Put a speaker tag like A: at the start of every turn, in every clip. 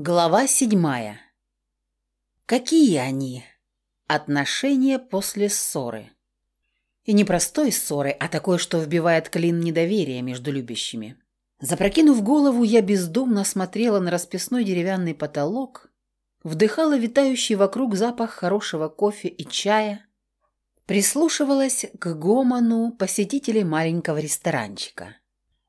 A: Глава седьмая. Какие они? Отношения после ссоры. И не простой ссоры, а такой, что вбивает клин недоверия между любящими. Запрокинув голову, я бездумно смотрела на расписной деревянный потолок, вдыхала витающий вокруг запах хорошего кофе и чая, прислушивалась к гомону посетителей маленького ресторанчика.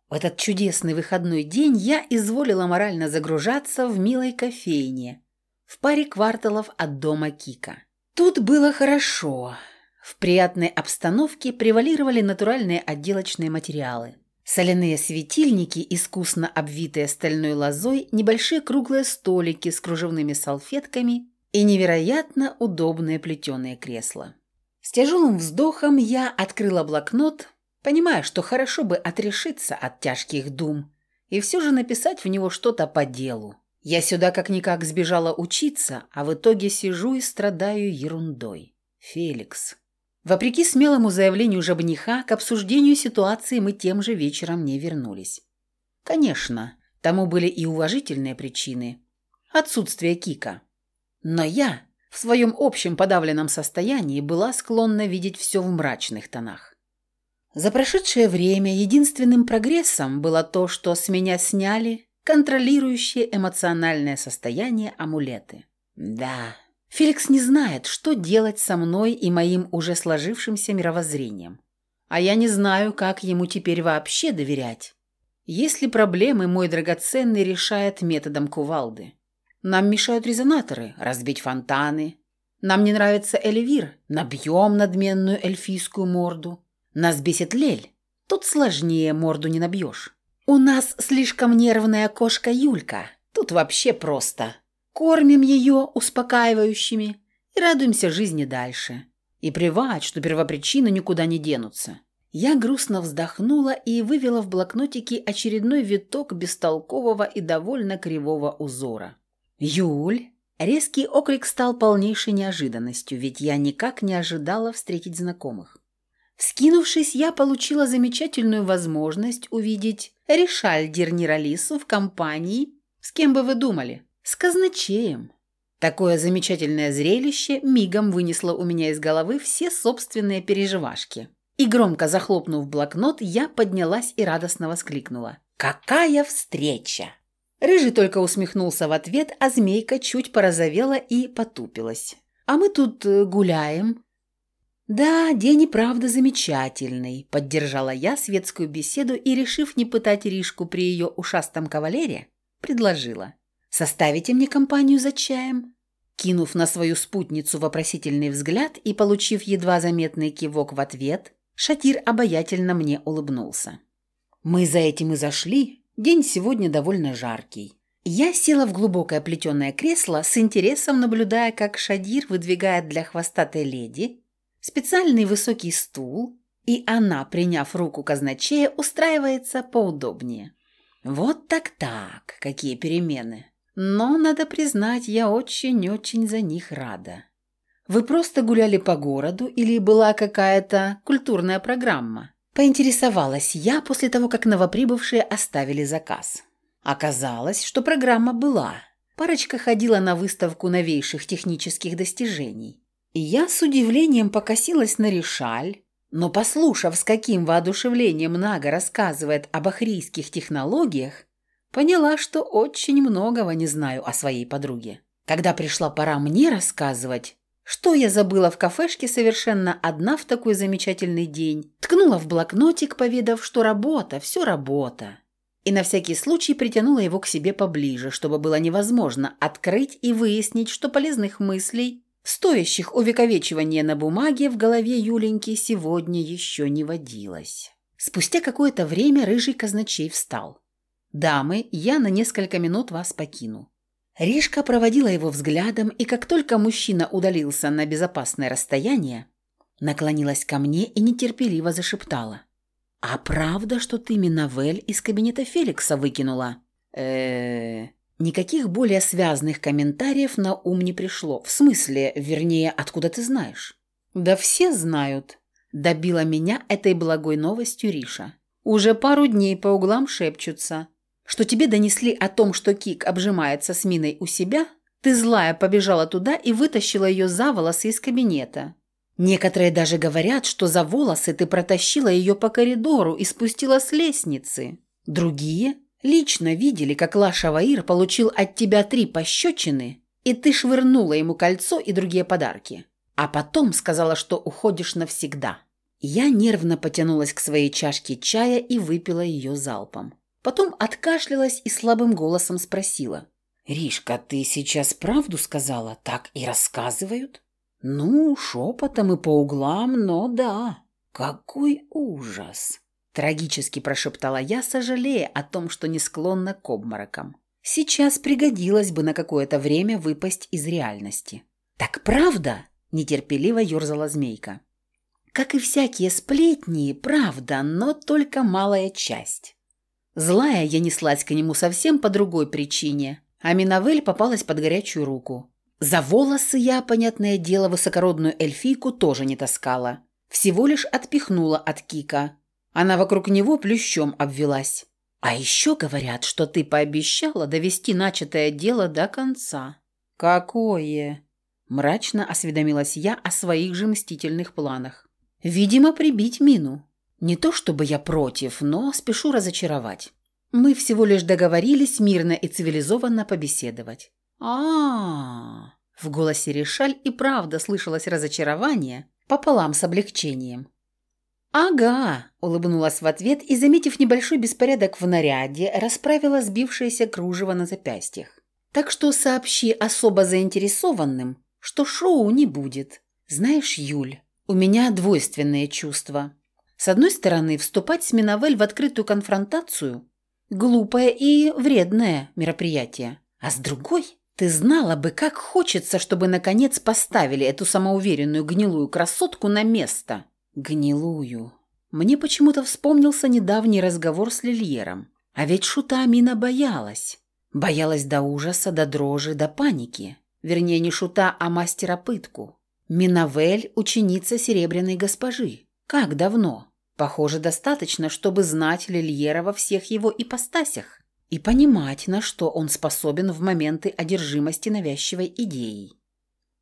A: В этот чудесный выходной день я изволила морально загружаться в милой кофейне в паре кварталов от дома Кика. Тут было хорошо. В приятной обстановке превалировали натуральные отделочные материалы. Соляные светильники, искусно обвитые стальной лозой, небольшие круглые столики с кружевными салфетками и невероятно удобные плетеные кресла. С тяжелым вздохом я открыла блокнот, понимая, что хорошо бы отрешиться от тяжких дум и все же написать в него что-то по делу. Я сюда как-никак сбежала учиться, а в итоге сижу и страдаю ерундой. Феликс. Вопреки смелому заявлению жабниха, к обсуждению ситуации мы тем же вечером не вернулись. Конечно, тому были и уважительные причины. Отсутствие Кика. Но я в своем общем подавленном состоянии была склонна видеть все в мрачных тонах. За прошедшее время единственным прогрессом было то, что с меня сняли контролирующие эмоциональное состояние амулеты. Да, Феликс не знает, что делать со мной и моим уже сложившимся мировоззрением. А я не знаю, как ему теперь вообще доверять. Если проблемы мой драгоценный решает методом кувалды. Нам мешают резонаторы, разбить фонтаны. Нам не нравится Эльвир, набьем надменную эльфийскую морду. Нас бесит Лель. Тут сложнее морду не набьешь. У нас слишком нервная кошка Юлька. Тут вообще просто. Кормим ее успокаивающими и радуемся жизни дальше. И плевать, что первопричины никуда не денутся. Я грустно вздохнула и вывела в блокнотике очередной виток бестолкового и довольно кривого узора. «Юль!» Резкий окрик стал полнейшей неожиданностью, ведь я никак не ожидала встретить знакомых. Скинувшись, я получила замечательную возможность увидеть Ришаль Дирниралису в компании, с кем бы вы думали, с казначеем. Такое замечательное зрелище мигом вынесло у меня из головы все собственные переживашки. И громко захлопнув блокнот, я поднялась и радостно воскликнула. «Какая встреча!» Рыжий только усмехнулся в ответ, а змейка чуть порозовела и потупилась. «А мы тут э, гуляем», «Да, день и правда замечательный», – поддержала я светскую беседу и, решив не пытать Ришку при ее ушастом кавалере, предложила. «Составите мне компанию за чаем?» Кинув на свою спутницу вопросительный взгляд и получив едва заметный кивок в ответ, Шатир обаятельно мне улыбнулся. «Мы за этим и зашли. День сегодня довольно жаркий». Я села в глубокое плетеное кресло, с интересом наблюдая, как Шадир выдвигает для хвостатой леди специальный высокий стул, и она, приняв руку казначея, устраивается поудобнее. Вот так-так, какие перемены. Но, надо признать, я очень-очень за них рада. Вы просто гуляли по городу или была какая-то культурная программа? Поинтересовалась я после того, как новоприбывшие оставили заказ. Оказалось, что программа была. Парочка ходила на выставку новейших технических достижений. И я с удивлением покосилась на Ришаль, но, послушав, с каким воодушевлением Нага рассказывает об ахрийских технологиях, поняла, что очень многого не знаю о своей подруге. Когда пришла пора мне рассказывать, что я забыла в кафешке совершенно одна в такой замечательный день, ткнула в блокнотик, поведав, что работа, все работа. И на всякий случай притянула его к себе поближе, чтобы было невозможно открыть и выяснить, что полезных мыслей стоящих увековечивания на бумаге в голове Юленьки сегодня еще не водилось. Спустя какое-то время рыжий казначей встал. «Дамы, я на несколько минут вас покину». Ришка проводила его взглядом, и как только мужчина удалился на безопасное расстояние, наклонилась ко мне и нетерпеливо зашептала. «А правда, что ты Миновель из кабинета Феликса выкинула?» «Э-э-э...» Никаких более связанных комментариев на ум не пришло. В смысле, вернее, откуда ты знаешь? Да все знают. Добила меня этой благой новостью Риша. Уже пару дней по углам шепчутся, что тебе донесли о том, что Кик обжимается с Миной у себя, ты злая побежала туда и вытащила ее за волосы из кабинета. Некоторые даже говорят, что за волосы ты протащила ее по коридору и спустила с лестницы. Другие лично видели, как Лаша Ваир получил от тебя три пощечины, и ты швырнула ему кольцо и другие подарки. А потом сказала, что уходишь навсегда. Я нервно потянулась к своей чашке чая и выпила ее залпом. Потом откашлялась и слабым голосом спросила. «Ришка, ты сейчас правду сказала? Так и рассказывают?» «Ну, шепотом и по углам, но да. Какой ужас!» Трагически прошептала я, сожалея о том, что не склонна к обморокам. Сейчас пригодилось бы на какое-то время выпасть из реальности. «Так правда?» – нетерпеливо ерзала змейка. «Как и всякие сплетни, правда, но только малая часть». Злая я неслась к нему совсем по другой причине, а Минавель попалась под горячую руку. За волосы я, понятное дело, высокородную эльфийку тоже не таскала. Всего лишь отпихнула от Кика. Она вокруг него плющом обвелась. А еще говорят, что ты пообещала довести начатое дело до конца. Какое? Мрачно осведомилась я о своих же мстительных планах. Видимо, прибить Мину. Не то чтобы я против, но спешу разочаровать. Мы всего лишь договорились мирно и цивилизованно побеседовать а, В голосе Решаль и правда слышалось разочарование пополам с облегчением. «Ага», – улыбнулась в ответ и, заметив небольшой беспорядок в наряде, расправила сбившееся кружево на запястьях. «Так что сообщи особо заинтересованным, что шоу не будет. Знаешь, Юль, у меня двойственные чувства. С одной стороны, вступать с Миновель в открытую конфронтацию – глупое и вредное мероприятие. А с другой – ты знала бы, как хочется, чтобы наконец поставили эту самоуверенную гнилую красотку на место. Гнилую. Мне почему-то вспомнился недавний разговор с Лильером. А ведь шута Амина боялась. Боялась до ужаса, до дрожи, до паники. Вернее, не шута, а мастера пытку. Минавель – ученица Серебряной госпожи. Как давно? Похоже, достаточно, чтобы знать Лильера во всех его ипостасях и понимать, на что он способен в моменты одержимости навязчивой идеей.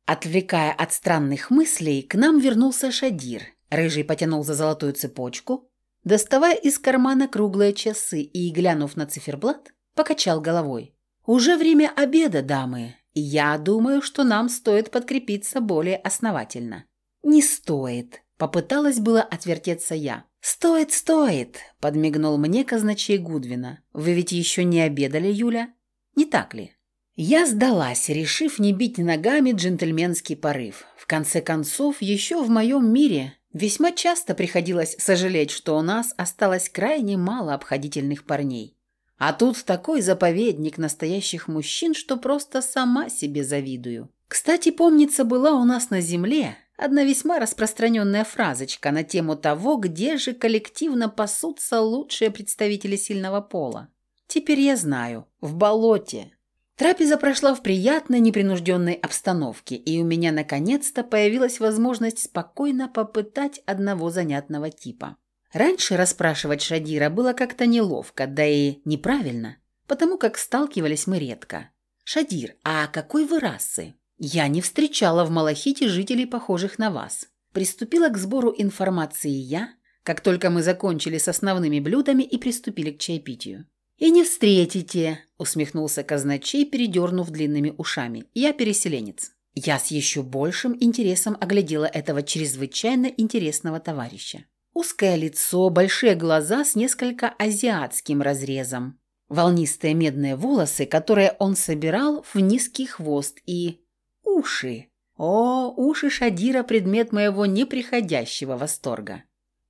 A: Отвлекая от странных мыслей, к нам вернулся Шадир. Рыжий потянул за золотую цепочку, доставая из кармана круглые часы и, глянув на циферблат, покачал головой. «Уже время обеда, дамы, и я думаю, что нам стоит подкрепиться более основательно». «Не стоит», — попыталась было отвертеться я. «Стоит, стоит!» – подмигнул мне казначей Гудвина. «Вы ведь еще не обедали, Юля? Не так ли?» Я сдалась, решив не бить ногами джентльменский порыв. В конце концов, еще в моем мире весьма часто приходилось сожалеть, что у нас осталось крайне мало обходительных парней. А тут такой заповедник настоящих мужчин, что просто сама себе завидую. Кстати, помнится, была у нас на земле Одна весьма распространенная фразочка на тему того, где же коллективно пасутся лучшие представители сильного пола. Теперь я знаю. В болоте. Трапеза прошла в приятной, непринужденной обстановке, и у меня наконец-то появилась возможность спокойно попытать одного занятного типа. Раньше расспрашивать Шадира было как-то неловко, да и неправильно, потому как сталкивались мы редко. «Шадир, а какой вы расы?» Я не встречала в Малахите жителей, похожих на вас. Приступила к сбору информации я, как только мы закончили с основными блюдами и приступили к чаепитию. «И не встретите», — усмехнулся казначей, передернув длинными ушами. «Я переселенец». Я с еще большим интересом оглядела этого чрезвычайно интересного товарища. Узкое лицо, большие глаза с несколько азиатским разрезом, волнистые медные волосы, которые он собирал в низкий хвост и уши. О, уши Шадира – предмет моего неприходящего восторга.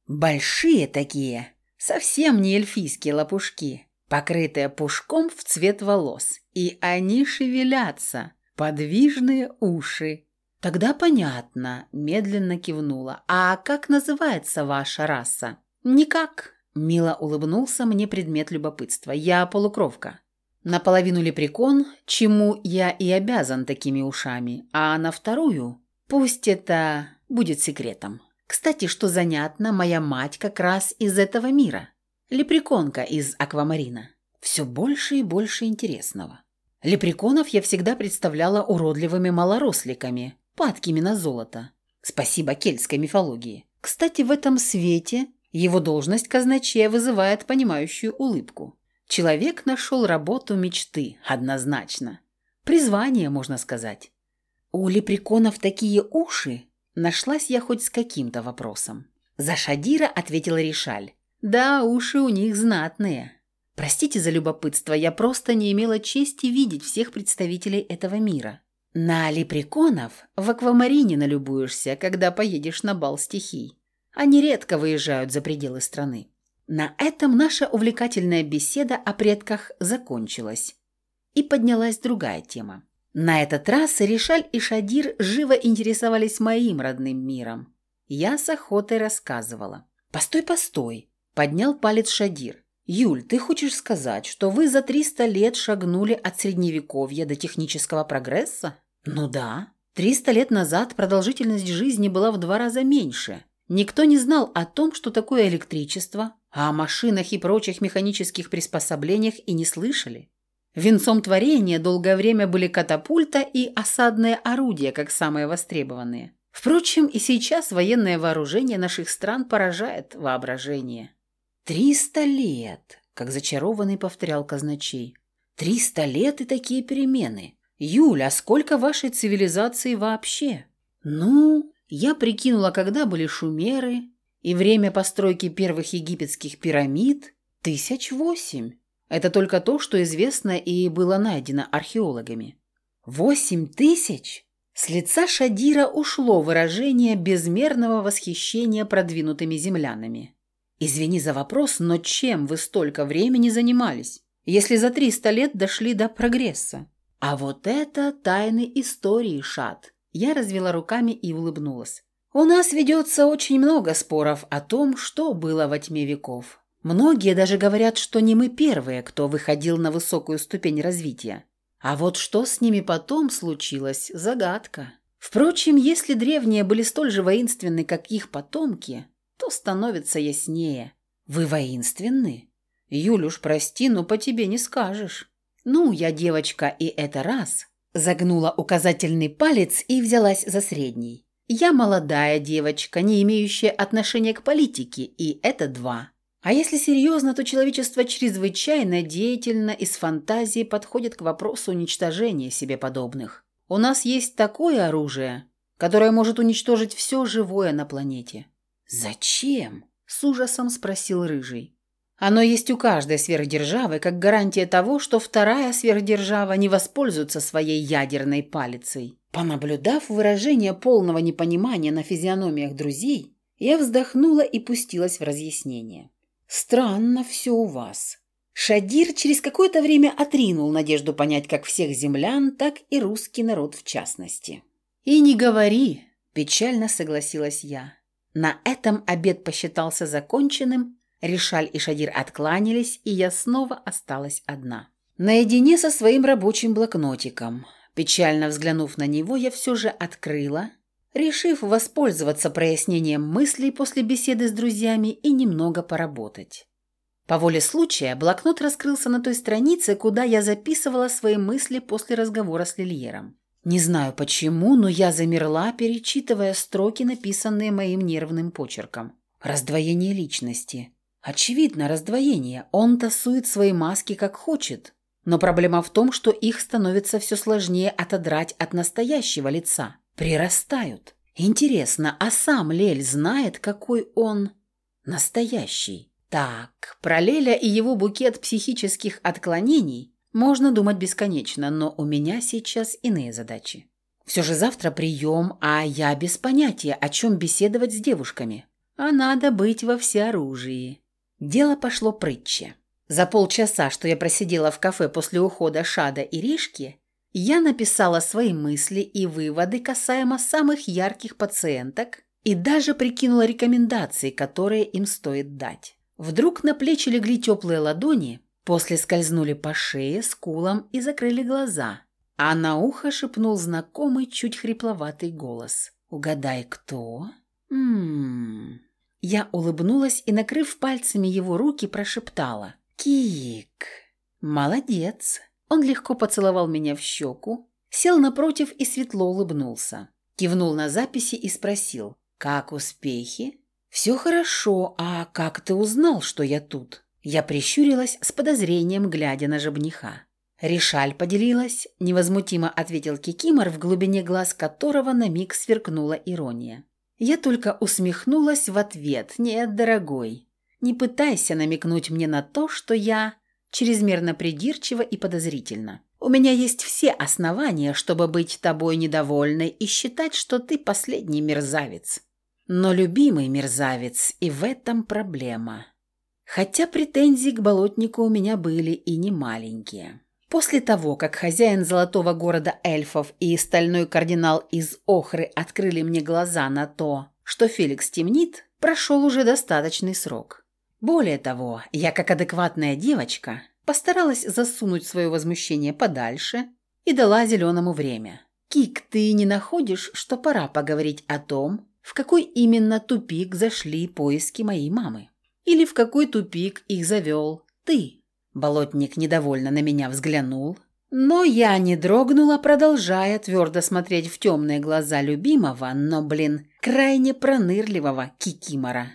A: Большие такие, совсем не эльфийские лопушки, покрытые пушком в цвет волос. И они шевелятся, подвижные уши. Тогда понятно, медленно кивнула. А как называется ваша раса? Никак. Мило улыбнулся мне предмет любопытства. Я полукровка. Наполовину лепрекон, чему я и обязан такими ушами, а на вторую пусть это будет секретом. Кстати, что занятно, моя мать как раз из этого мира. Лепреконка из аквамарина. Все больше и больше интересного. Лепреконов я всегда представляла уродливыми малоросликами, падкими на золото. Спасибо кельтской мифологии. Кстати, в этом свете его должность казначея вызывает понимающую улыбку. Человек нашел работу мечты, однозначно. Призвание, можно сказать. У лепреконов такие уши? Нашлась я хоть с каким-то вопросом. За Шадира ответила Ришаль. Да, уши у них знатные. Простите за любопытство, я просто не имела чести видеть всех представителей этого мира. На лепреконов в аквамарине налюбуешься, когда поедешь на бал стихий. Они редко выезжают за пределы страны. На этом наша увлекательная беседа о предках закончилась. И поднялась другая тема. На этот раз Ришаль и Шадир живо интересовались моим родным миром. Я с охотой рассказывала. «Постой, постой!» – поднял палец Шадир. «Юль, ты хочешь сказать, что вы за 300 лет шагнули от средневековья до технического прогресса?» «Ну да. 300 лет назад продолжительность жизни была в два раза меньше. Никто не знал о том, что такое электричество, а о машинах и прочих механических приспособлениях и не слышали. Венцом творения долгое время были катапульта и осадные орудия, как самые востребованные. Впрочем, и сейчас военное вооружение наших стран поражает воображение. «Триста лет!» – как зачарованный повторял казначей. «Триста лет и такие перемены! Юля, а сколько вашей цивилизации вообще?» «Ну, я прикинула, когда были шумеры, и время постройки первых египетских пирамид – тысяч восемь. Это только то, что известно и было найдено археологами. Восемь тысяч? С лица Шадира ушло выражение безмерного восхищения продвинутыми землянами. «Извини за вопрос, но чем вы столько времени занимались, если за 300 лет дошли до прогресса?» «А вот это тайны истории, Шад!» Я развела руками и улыбнулась. «У нас ведется очень много споров о том, что было во тьме веков. Многие даже говорят, что не мы первые, кто выходил на высокую ступень развития. А вот что с ними потом случилось – загадка. Впрочем, если древние были столь же воинственны, как их потомки, становится яснее. Вы воинственны? Юлюш, прости, но по тебе не скажешь. Ну, я девочка, и это раз. Загнула указательный палец и взялась за средний. Я молодая девочка, не имеющая отношения к политике, и это два. А если серьезно, то человечество чрезвычайно деятельно и с фантазией подходит к вопросу уничтожения себе подобных. У нас есть такое оружие, которое может уничтожить все живое на планете. «Зачем?» – с ужасом спросил Рыжий. «Оно есть у каждой сверхдержавы, как гарантия того, что вторая сверхдержава не воспользуется своей ядерной палицей». Понаблюдав выражение полного непонимания на физиономиях друзей, я вздохнула и пустилась в разъяснение. «Странно все у вас». Шадир через какое-то время отринул надежду понять как всех землян, так и русский народ в частности. «И не говори», – печально согласилась я. На этом обед посчитался законченным, Решаль и Шадир откланялись, и я снова осталась одна. Наедине со своим рабочим блокнотиком. Печально взглянув на него, я все же открыла, решив воспользоваться прояснением мыслей после беседы с друзьями и немного поработать. По воле случая блокнот раскрылся на той странице, куда я записывала свои мысли после разговора с Лильером. Не знаю почему, но я замерла, перечитывая строки, написанные моим нервным почерком. Раздвоение личности. Очевидно, раздвоение. Он тасует свои маски как хочет. Но проблема в том, что их становится все сложнее отодрать от настоящего лица. Прирастают. Интересно, а сам Лель знает, какой он настоящий? Так, про Леля и его букет психических отклонений можно думать бесконечно, но у меня сейчас иные задачи. Все же завтра прием, а я без понятия, о чем беседовать с девушками. А надо быть во всеоружии. Дело пошло прытче. За полчаса, что я просидела в кафе после ухода Шада и Ришки, я написала свои мысли и выводы касаемо самых ярких пациенток и даже прикинула рекомендации, которые им стоит дать. Вдруг на плечи легли теплые ладони, После скользнули по шее, скулам и закрыли глаза. А на ухо шепнул знакомый, чуть хрипловатый голос. «Угадай, кто?» «Ммм...» Я улыбнулась и, накрыв пальцами его руки, прошептала. «Кик!» Молодец. Он легко поцеловал меня в щеку, сел напротив и светло улыбнулся. Кивнул на записи и спросил, «Как успехи?» «Все хорошо, а как ты узнал, что я тут?» Я прищурилась с подозрением, глядя на жабниха. «Решаль поделилась», – невозмутимо ответил Кикимор, в глубине глаз которого на миг сверкнула ирония. Я только усмехнулась в ответ. «Нет, дорогой, не пытайся намекнуть мне на то, что я чрезмерно придирчива и подозрительна. У меня есть все основания, чтобы быть тобой недовольной и считать, что ты последний мерзавец. Но любимый мерзавец, и в этом проблема. Хотя претензии к болотнику у меня были и не маленькие». После того, как хозяин золотого города эльфов и стальной кардинал из Охры открыли мне глаза на то, что Феликс темнит, прошел уже достаточный срок. Более того, я, как адекватная девочка, постаралась засунуть свое возмущение подальше и дала зеленому время. «Кик, ты не находишь, что пора поговорить о том, в какой именно тупик зашли поиски моей мамы? Или в какой тупик их завел ты?» Болотник недовольно на меня взглянул, но я не дрогнула, продолжая твердо смотреть в темные глаза любимого, но, блин, крайне пронырливого кикимора.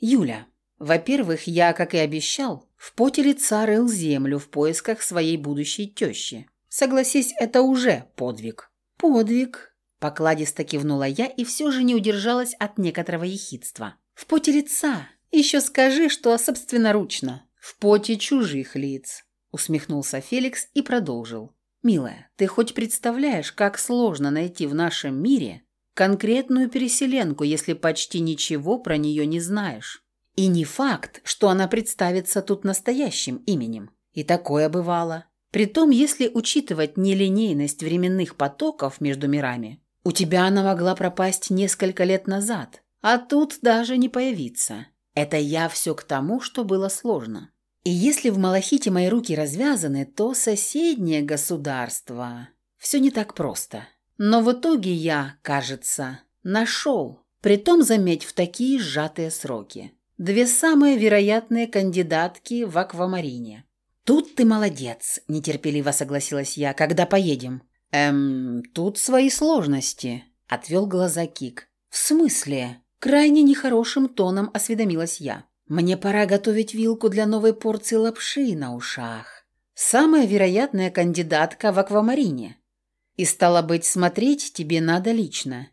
A: «Юля, во-первых, я, как и обещал, в поте лица рыл землю в поисках своей будущей тещи. Согласись, это уже подвиг». «Подвиг», – покладисто кивнула я и все же не удержалась от некоторого ехидства. «В поте лица. Еще скажи, что собственноручно в поте чужих лиц», – усмехнулся Феликс и продолжил. «Милая, ты хоть представляешь, как сложно найти в нашем мире конкретную переселенку, если почти ничего про нее не знаешь? И не факт, что она представится тут настоящим именем. И такое бывало. Притом, если учитывать нелинейность временных потоков между мирами, у тебя она могла пропасть несколько лет назад, а тут даже не появиться. Это я все к тому, что было сложно. И если в Малахите мои руки развязаны, то соседнее государство... Все не так просто. Но в итоге я, кажется, нашел, притом, заметь, в такие сжатые сроки, две самые вероятные кандидатки в аквамарине. «Тут ты молодец», – нетерпеливо согласилась я, – «когда поедем?» «Эм, тут свои сложности», – отвел глаза Кик. «В смысле?» – крайне нехорошим тоном осведомилась я. Мне пора готовить вилку для новой порции лапши на ушах. Самая вероятная кандидатка в аквамарине. И стало быть, смотреть тебе надо лично.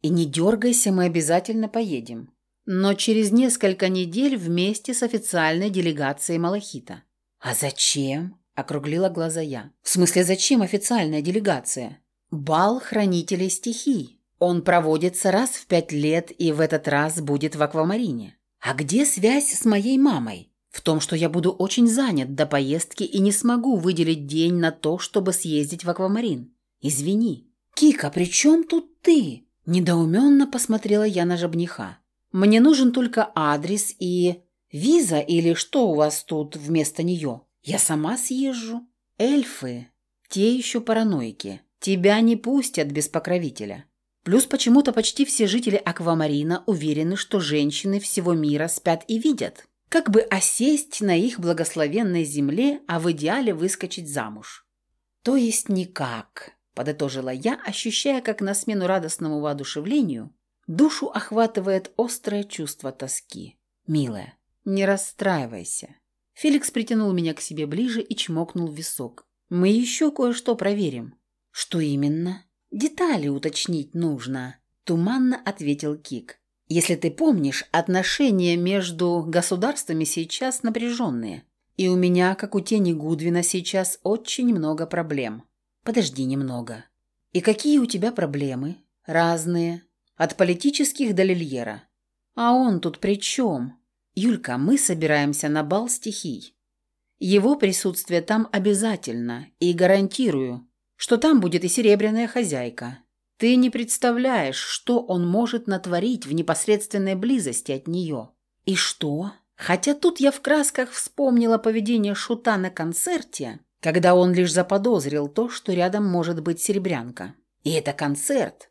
A: И не дергайся, мы обязательно поедем. Но через несколько недель вместе с официальной делегацией Малахита. А зачем? Округлила глаза я. В смысле, зачем официальная делегация? Бал хранителей стихий. Он проводится раз в пять лет и в этот раз будет в аквамарине. А где связь с моей мамой? В том, что я буду очень занят до поездки и не смогу выделить день на то, чтобы съездить в аквамарин. Извини. Кика, при чем тут ты? Недоуменно посмотрела я на жабниха. Мне нужен только адрес и... Виза или что у вас тут вместо нее? Я сама съезжу. Эльфы, те еще параноики. Тебя не пустят без покровителя. Плюс почему-то почти все жители Аквамарина уверены, что женщины всего мира спят и видят. Как бы осесть на их благословенной земле, а в идеале выскочить замуж. То есть никак, подытожила я, ощущая, как на смену радостному воодушевлению душу охватывает острое чувство тоски. «Милая, не расстраивайся». Феликс притянул меня к себе ближе и чмокнул в висок. «Мы еще кое-что проверим». «Что именно?» «Детали уточнить нужно», – туманно ответил Кик. «Если ты помнишь, отношения между государствами сейчас напряженные. И у меня, как у тени Гудвина, сейчас очень много проблем. Подожди немного. И какие у тебя проблемы? Разные. От политических до Лильера. А он тут при чем? Юлька, мы собираемся на бал стихий. Его присутствие там обязательно, и гарантирую, что там будет и серебряная хозяйка. Ты не представляешь, что он может натворить в непосредственной близости от нее. И что? Хотя тут я в красках вспомнила поведение Шута на концерте, когда он лишь заподозрил то, что рядом может быть серебрянка. И это концерт.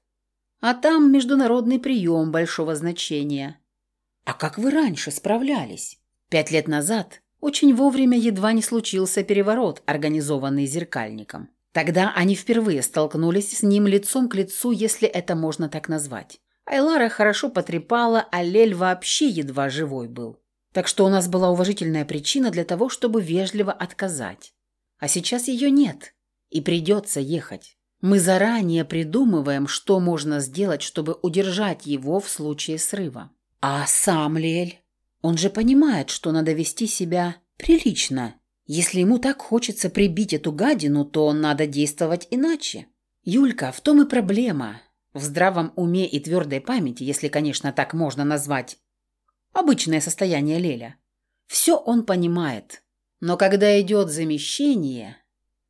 A: А там международный прием большого значения. А как вы раньше справлялись? Пять лет назад Очень вовремя едва не случился переворот, организованный зеркальником. Тогда они впервые столкнулись с ним лицом к лицу, если это можно так назвать. Айлара хорошо потрепала, а Лель вообще едва живой был. Так что у нас была уважительная причина для того, чтобы вежливо отказать. А сейчас ее нет, и придется ехать. Мы заранее придумываем, что можно сделать, чтобы удержать его в случае срыва. А сам Лель? Он же понимает, что надо вести себя прилично. Если ему так хочется прибить эту гадину, то надо действовать иначе. Юлька, в том и проблема. В здравом уме и твердой памяти, если, конечно, так можно назвать, обычное состояние Леля. Все он понимает. Но когда идет замещение,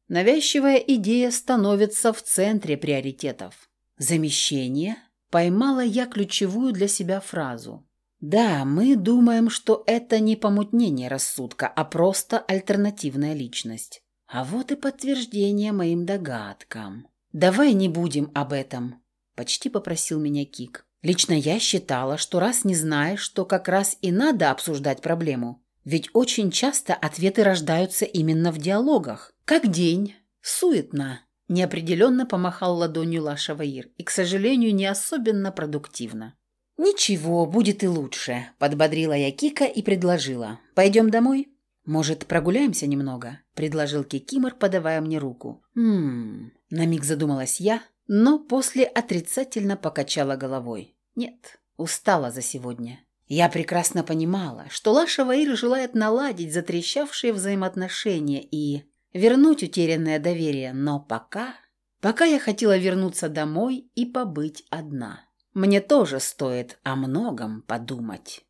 A: навязчивая идея становится в центре приоритетов. Замещение? Поймала я ключевую для себя фразу. Да, мы думаем, что это не помутнение рассудка, а просто альтернативная личность. А вот и подтверждение моим догадкам. Давай не будем об этом, почти попросил меня Кик. Лично я считала, что раз не знаешь, то как раз и надо обсуждать проблему. Ведь очень часто ответы рождаются именно в диалогах. Как день. Суетно. Неопределенно помахал ладонью Лаша Ваир. И, к сожалению, не особенно продуктивно. «Ничего, будет и лучше», – подбодрила я Кика и предложила. «Пойдем домой?» «Может, прогуляемся немного?» – предложил Кикимор, подавая мне руку. «Ммм...» – на миг задумалась я, но после отрицательно покачала головой. «Нет, устала за сегодня». Я прекрасно понимала, что Лаша Ваир желает наладить затрещавшие взаимоотношения и вернуть утерянное доверие, но пока... Пока я хотела вернуться домой и побыть одна. Мне тоже стоит о многом подумать.